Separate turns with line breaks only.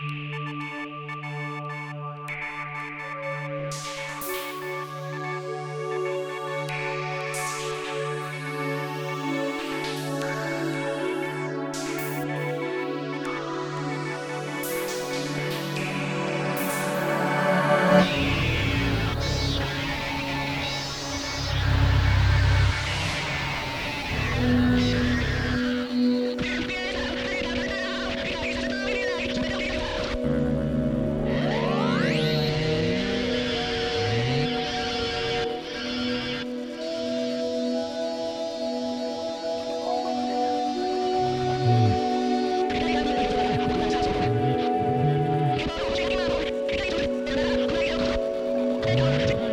Música Thank you.